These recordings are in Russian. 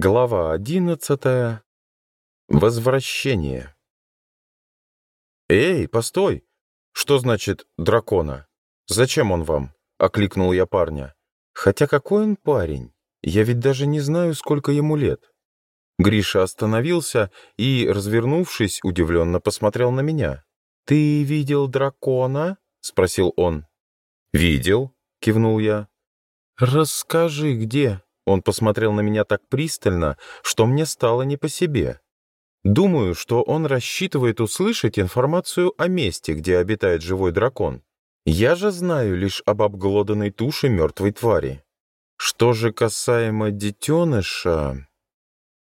Глава 11. Возвращение. «Эй, постой! Что значит дракона? Зачем он вам?» — окликнул я парня. «Хотя какой он парень? Я ведь даже не знаю, сколько ему лет». Гриша остановился и, развернувшись, удивленно посмотрел на меня. «Ты видел дракона?» — спросил он. «Видел», — кивнул я. «Расскажи, где?» Он посмотрел на меня так пристально, что мне стало не по себе. Думаю, что он рассчитывает услышать информацию о месте, где обитает живой дракон. Я же знаю лишь об обглоданной туше мертвой твари. Что же касаемо детеныша...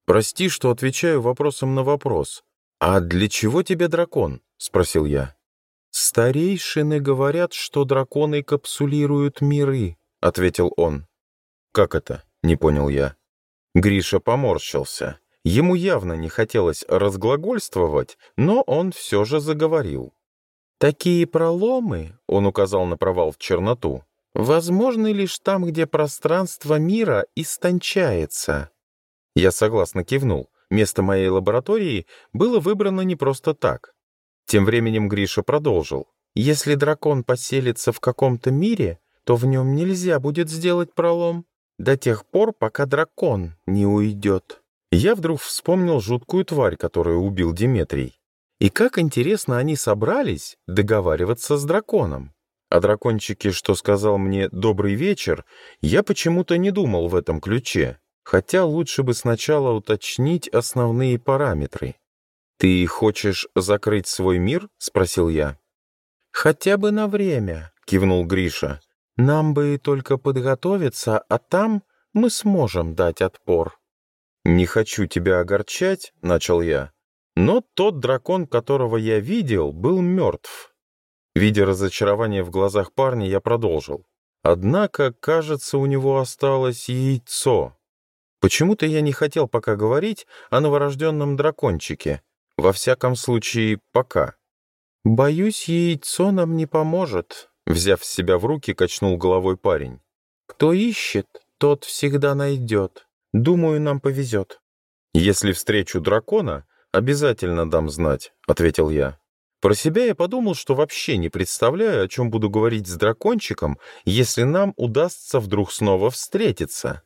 Прости, что отвечаю вопросом на вопрос. «А для чего тебе дракон?» — спросил я. «Старейшины говорят, что драконы капсулируют миры», — ответил он. «Как это?» — не понял я. Гриша поморщился. Ему явно не хотелось разглагольствовать, но он все же заговорил. «Такие проломы», — он указал на провал в черноту, — «возможны лишь там, где пространство мира истончается». Я согласно кивнул. Место моей лаборатории было выбрано не просто так. Тем временем Гриша продолжил. «Если дракон поселится в каком-то мире, то в нем нельзя будет сделать пролом до тех пор, пока дракон не уйдет. Я вдруг вспомнил жуткую тварь, которую убил Диметрий. И как интересно они собрались договариваться с драконом. А О дракончике, что сказал мне «добрый вечер», я почему-то не думал в этом ключе, хотя лучше бы сначала уточнить основные параметры. «Ты хочешь закрыть свой мир?» — спросил я. «Хотя бы на время», — кивнул Гриша. Нам бы только подготовиться, а там мы сможем дать отпор». «Не хочу тебя огорчать», — начал я. Но тот дракон, которого я видел, был мертв. Видя разочарование в глазах парня, я продолжил. Однако, кажется, у него осталось яйцо. Почему-то я не хотел пока говорить о новорожденном дракончике. Во всяком случае, пока. «Боюсь, яйцо нам не поможет», Взяв себя в руки, качнул головой парень. «Кто ищет, тот всегда найдет. Думаю, нам повезет». «Если встречу дракона, обязательно дам знать», — ответил я. Про себя я подумал, что вообще не представляю, о чем буду говорить с дракончиком, если нам удастся вдруг снова встретиться.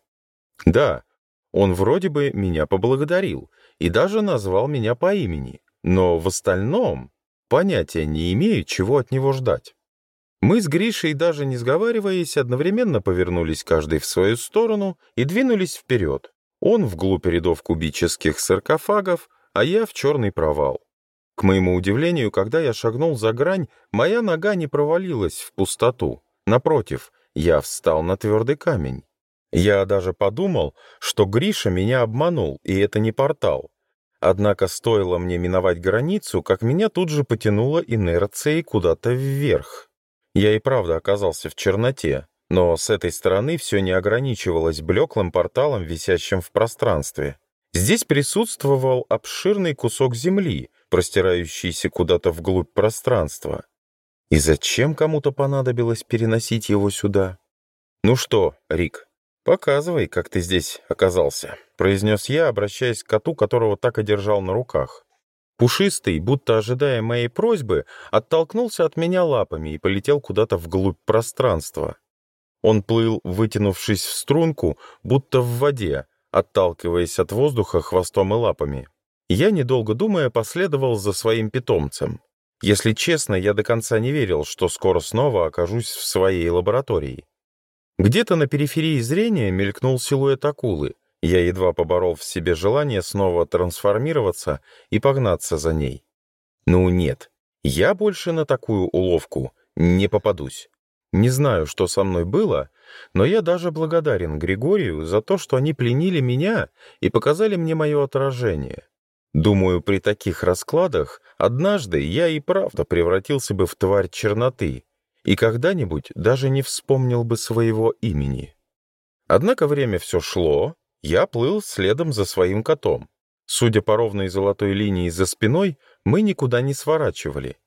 Да, он вроде бы меня поблагодарил и даже назвал меня по имени, но в остальном понятия не имею, чего от него ждать. Мы с Гришей, даже не сговариваясь, одновременно повернулись каждый в свою сторону и двинулись вперед. Он вглубь рядов кубических саркофагов, а я в черный провал. К моему удивлению, когда я шагнул за грань, моя нога не провалилась в пустоту. Напротив, я встал на твердый камень. Я даже подумал, что Гриша меня обманул, и это не портал. Однако стоило мне миновать границу, как меня тут же потянуло инерцией куда-то вверх. Я и правда оказался в черноте, но с этой стороны все не ограничивалось блеклым порталом, висящим в пространстве. Здесь присутствовал обширный кусок земли, простирающийся куда-то вглубь пространства. И зачем кому-то понадобилось переносить его сюда? «Ну что, Рик, показывай, как ты здесь оказался», — произнес я, обращаясь к коту, которого так и держал на руках. Пушистый, будто ожидая моей просьбы, оттолкнулся от меня лапами и полетел куда-то вглубь пространства. Он плыл, вытянувшись в струнку, будто в воде, отталкиваясь от воздуха хвостом и лапами. Я, недолго думая, последовал за своим питомцем. Если честно, я до конца не верил, что скоро снова окажусь в своей лаборатории. Где-то на периферии зрения мелькнул силуэт акулы. Я едва поборол в себе желание снова трансформироваться и погнаться за ней. Ну нет, я больше на такую уловку не попадусь. Не знаю, что со мной было, но я даже благодарен Григорию за то, что они пленили меня и показали мне мое отражение. Думаю, при таких раскладах однажды я и правда превратился бы в тварь черноты и когда-нибудь даже не вспомнил бы своего имени. Однако время все шло, я плыл следом за своим котом. Судя по ровной золотой линии за спиной, мы никуда не сворачивали.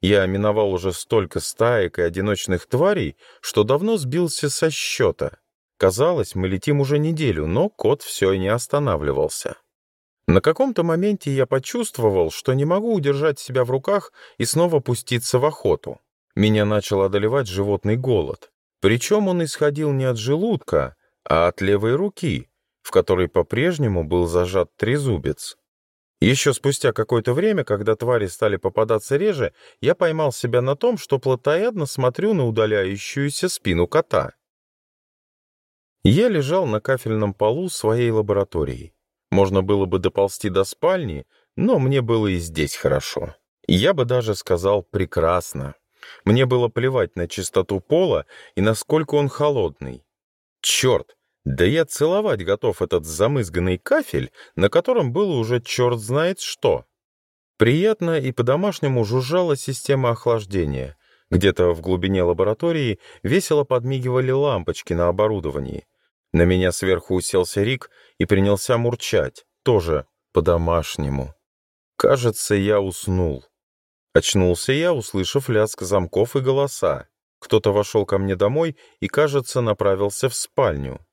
Я миновал уже столько стаек и одиночных тварей, что давно сбился со счета. Казалось, мы летим уже неделю, но кот все не останавливался. На каком-то моменте я почувствовал, что не могу удержать себя в руках и снова пуститься в охоту. Меня начал одолевать животный голод. Причем он исходил не от желудка, а от левой руки — в которой по-прежнему был зажат трезубец. Еще спустя какое-то время, когда твари стали попадаться реже, я поймал себя на том, что плотоядно смотрю на удаляющуюся спину кота. Я лежал на кафельном полу своей лаборатории. Можно было бы доползти до спальни, но мне было и здесь хорошо. Я бы даже сказал «прекрасно». Мне было плевать на чистоту пола и насколько он холодный. Черт, да я целовать готов этот замызганный кафель, на котором было уже черт знает что. Приятно и по-домашнему жужжала система охлаждения. Где-то в глубине лаборатории весело подмигивали лампочки на оборудовании. На меня сверху уселся Рик и принялся мурчать, тоже по-домашнему. Кажется, я уснул. Очнулся я, услышав лязг замков и голоса. Кто-то вошел ко мне домой и, кажется, направился в спальню.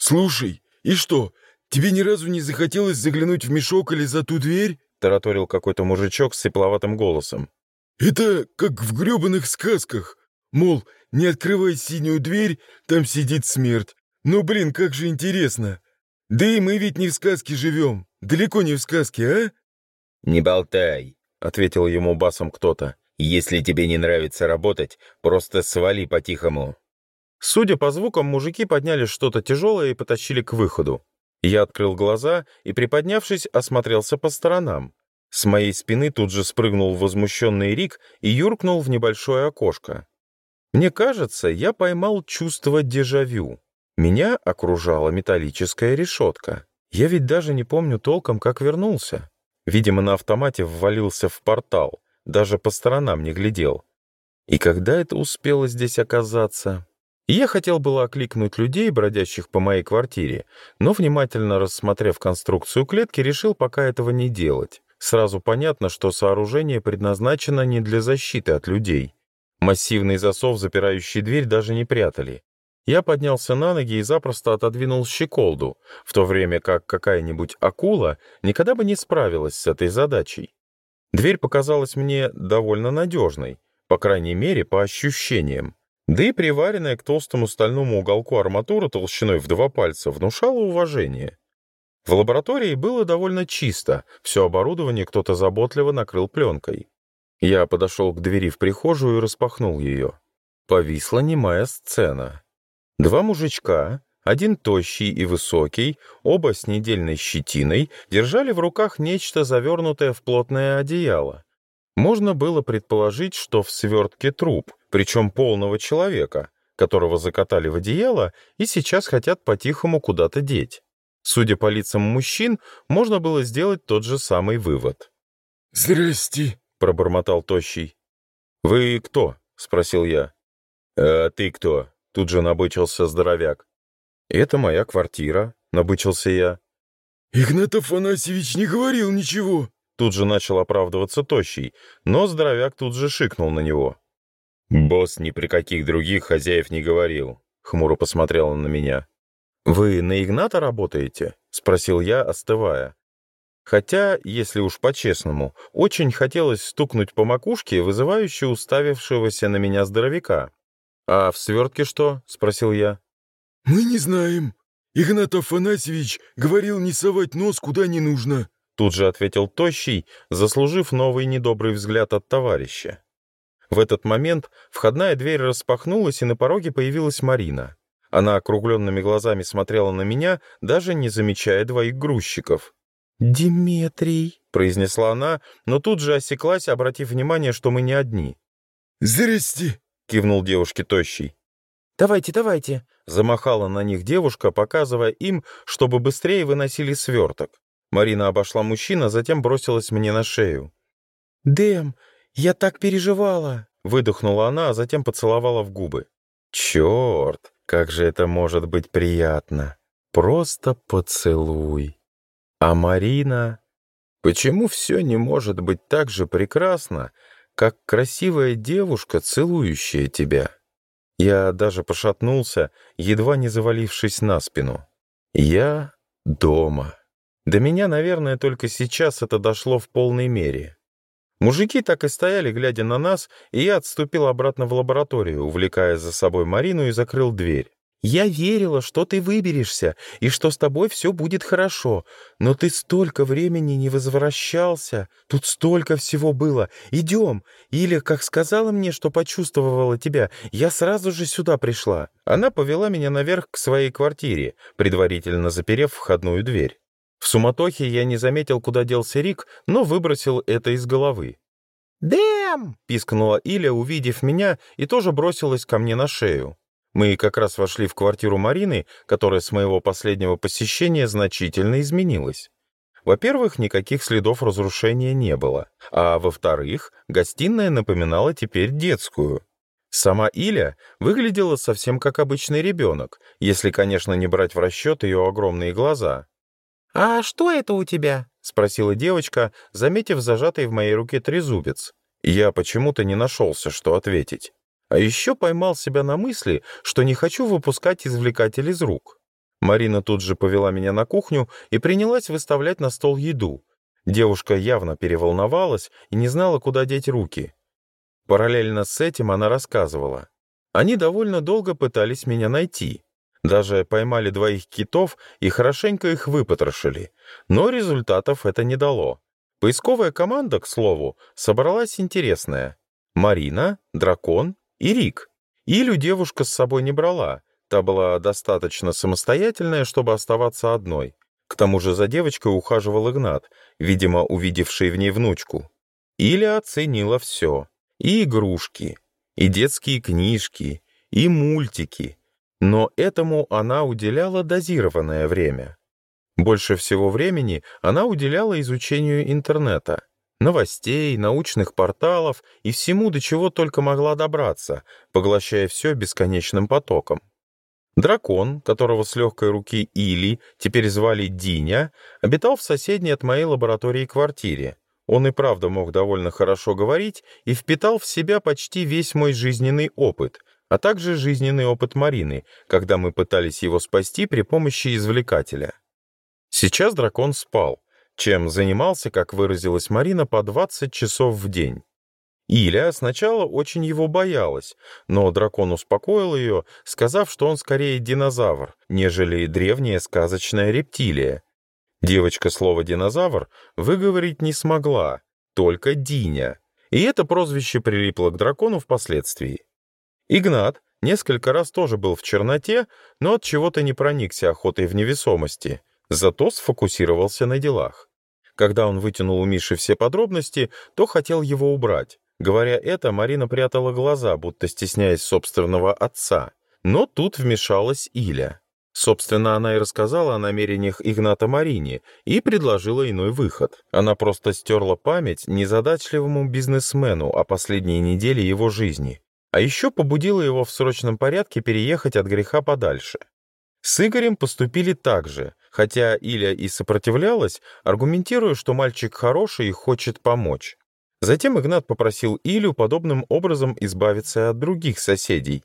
«Слушай, и что, тебе ни разу не захотелось заглянуть в мешок или за ту дверь?» — тараторил какой-то мужичок с сепловатым голосом. «Это как в грёбаных сказках. Мол, не открывай синюю дверь, там сидит смерть. Ну, блин, как же интересно. Да и мы ведь не в сказке живем. Далеко не в сказке, а?» «Не болтай», — ответил ему басом кто-то. «Если тебе не нравится работать, просто свали по-тихому». Судя по звукам, мужики подняли что-то тяжелое и потащили к выходу. Я открыл глаза и, приподнявшись, осмотрелся по сторонам. С моей спины тут же спрыгнул возмущенный Рик и юркнул в небольшое окошко. Мне кажется, я поймал чувство дежавю. Меня окружала металлическая решетка. Я ведь даже не помню толком, как вернулся. Видимо, на автомате ввалился в портал, даже по сторонам не глядел. И когда это успело здесь оказаться? Я хотел было окликнуть людей, бродящих по моей квартире, но, внимательно рассмотрев конструкцию клетки, решил пока этого не делать. Сразу понятно, что сооружение предназначено не для защиты от людей. Массивный засов, запирающий дверь, даже не прятали. Я поднялся на ноги и запросто отодвинул щеколду, в то время как какая-нибудь акула никогда бы не справилась с этой задачей. Дверь показалась мне довольно надежной, по крайней мере, по ощущениям. Да и приваренная к толстому стальному уголку арматура толщиной в два пальца внушала уважение. В лаборатории было довольно чисто, все оборудование кто-то заботливо накрыл пленкой. Я подошел к двери в прихожую и распахнул ее. Повисла немая сцена. Два мужичка, один тощий и высокий, оба с недельной щетиной, держали в руках нечто завернутое в плотное одеяло. Можно было предположить, что в свертке труп, причем полного человека, которого закатали в одеяло и сейчас хотят по-тихому куда-то деть. Судя по лицам мужчин, можно было сделать тот же самый вывод. «Здрасте», — пробормотал Тощий. «Вы кто?» — спросил я. «А ты кто?» — тут же набычился здоровяк. «Это моя квартира», — набычился я. «Игнат Афанасьевич не говорил ничего», — тут же начал оправдываться Тощий, но здоровяк тут же шикнул на него. Босс ни при каких других хозяев не говорил. Хмуро посмотрел на меня. «Вы на Игната работаете?» — спросил я, остывая. Хотя, если уж по-честному, очень хотелось стукнуть по макушке вызывающе уставившегося на меня здоровяка. «А в свертке что?» — спросил я. «Мы не знаем. Игнат Афанасьевич говорил не совать нос куда не нужно», — тут же ответил Тощий, заслужив новый недобрый взгляд от товарища. В этот момент входная дверь распахнулась, и на пороге появилась Марина. Она округленными глазами смотрела на меня, даже не замечая двоих грузчиков. «Диметрий», — произнесла она, но тут же осеклась, обратив внимание, что мы не одни. «Зрести», — кивнул девушке тощий. «Давайте, давайте!» — замахала на них девушка, показывая им, чтобы быстрее выносили сверток. Марина обошла мужчина, затем бросилась мне на шею. «Дэм, я так переживала!» Выдохнула она, а затем поцеловала в губы. «Черт, как же это может быть приятно! Просто поцелуй!» А Марина... Почему все не может быть так же прекрасно, как красивая девушка, целующая тебя? Я даже пошатнулся, едва не завалившись на спину. Я дома. До меня, наверное, только сейчас это дошло в полной мере. Мужики так и стояли, глядя на нас, и я отступил обратно в лабораторию, увлекая за собой Марину и закрыл дверь. «Я верила, что ты выберешься, и что с тобой все будет хорошо, но ты столько времени не возвращался, тут столько всего было. Идем! Или, как сказала мне, что почувствовала тебя, я сразу же сюда пришла». Она повела меня наверх к своей квартире, предварительно заперев входную дверь. В суматохе я не заметил, куда делся Рик, но выбросил это из головы. «Дэм!» — пискнула Иля, увидев меня, и тоже бросилась ко мне на шею. Мы как раз вошли в квартиру Марины, которая с моего последнего посещения значительно изменилась. Во-первых, никаких следов разрушения не было, а во-вторых, гостиная напоминала теперь детскую. Сама Иля выглядела совсем как обычный ребенок, если, конечно, не брать в расчет ее огромные глаза — «А что это у тебя?» — спросила девочка, заметив зажатый в моей руке трезубец. Я почему-то не нашелся, что ответить. А еще поймал себя на мысли, что не хочу выпускать извлекатель из рук. Марина тут же повела меня на кухню и принялась выставлять на стол еду. Девушка явно переволновалась и не знала, куда деть руки. Параллельно с этим она рассказывала. Они довольно долго пытались меня найти. Даже поймали двоих китов и хорошенько их выпотрошили. Но результатов это не дало. Поисковая команда, к слову, собралась интересная. Марина, Дракон и Рик. Илю девушка с собой не брала. Та была достаточно самостоятельная, чтобы оставаться одной. К тому же за девочкой ухаживал Игнат, видимо, увидевший в ней внучку. Иля оценила все. И игрушки, и детские книжки, и мультики, но этому она уделяла дозированное время. Больше всего времени она уделяла изучению интернета, новостей, научных порталов и всему, до чего только могла добраться, поглощая все бесконечным потоком. Дракон, которого с легкой руки Или теперь звали Диня, обитал в соседней от моей лаборатории квартире. Он и правда мог довольно хорошо говорить и впитал в себя почти весь мой жизненный опыт — а также жизненный опыт Марины, когда мы пытались его спасти при помощи извлекателя. Сейчас дракон спал, чем занимался, как выразилась Марина, по 20 часов в день. Иля сначала очень его боялась, но дракон успокоил ее, сказав, что он скорее динозавр, нежели древняя сказочная рептилия. Девочка слово «динозавр» выговорить не смогла, только «диня». И это прозвище прилипло к дракону впоследствии. Игнат несколько раз тоже был в черноте, но от чего-то не проникся охотой в невесомости, зато сфокусировался на делах. Когда он вытянул у Миши все подробности, то хотел его убрать. Говоря это, Марина прятала глаза, будто стесняясь собственного отца. Но тут вмешалась Иля. Собственно, она и рассказала о намерениях Игната Марине и предложила иной выход. Она просто стерла память незадачливому бизнесмену о последней неделе его жизни. А еще побудило его в срочном порядке переехать от греха подальше. С Игорем поступили так же, хотя Иля и сопротивлялась, аргументируя, что мальчик хороший и хочет помочь. Затем Игнат попросил Илю подобным образом избавиться от других соседей.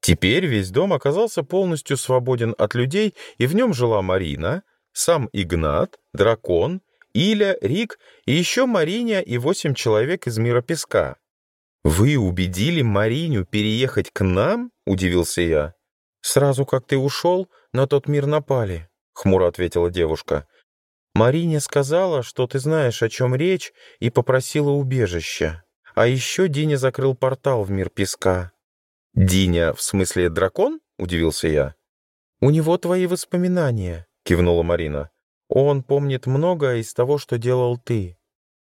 Теперь весь дом оказался полностью свободен от людей, и в нем жила Марина, сам Игнат, Дракон, Иля, Рик и еще Мариня и восемь человек из мира песка. «Вы убедили Мариню переехать к нам?» — удивился я. «Сразу как ты ушел, на тот мир напали», — хмуро ответила девушка. «Марине сказала, что ты знаешь, о чем речь, и попросила убежища. А еще Диня закрыл портал в мир песка». «Диня, в смысле дракон?» — удивился я. «У него твои воспоминания», — кивнула Марина. «Он помнит многое из того, что делал ты».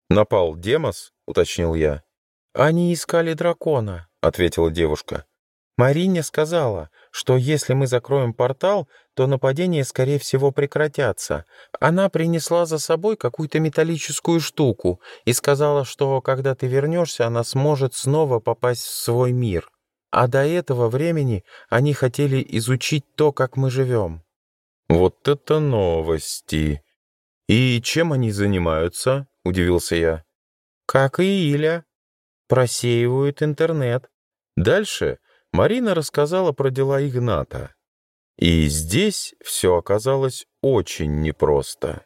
«Напал Демос?» — уточнил я. «Они искали дракона», — ответила девушка. «Марине сказала, что если мы закроем портал, то нападения, скорее всего, прекратятся. Она принесла за собой какую-то металлическую штуку и сказала, что когда ты вернешься, она сможет снова попасть в свой мир. А до этого времени они хотели изучить то, как мы живем». «Вот это новости!» «И чем они занимаются?» — удивился я. «Как и Иля», просеивают интернет. Дальше Марина рассказала про дела Игната. И здесь все оказалось очень непросто.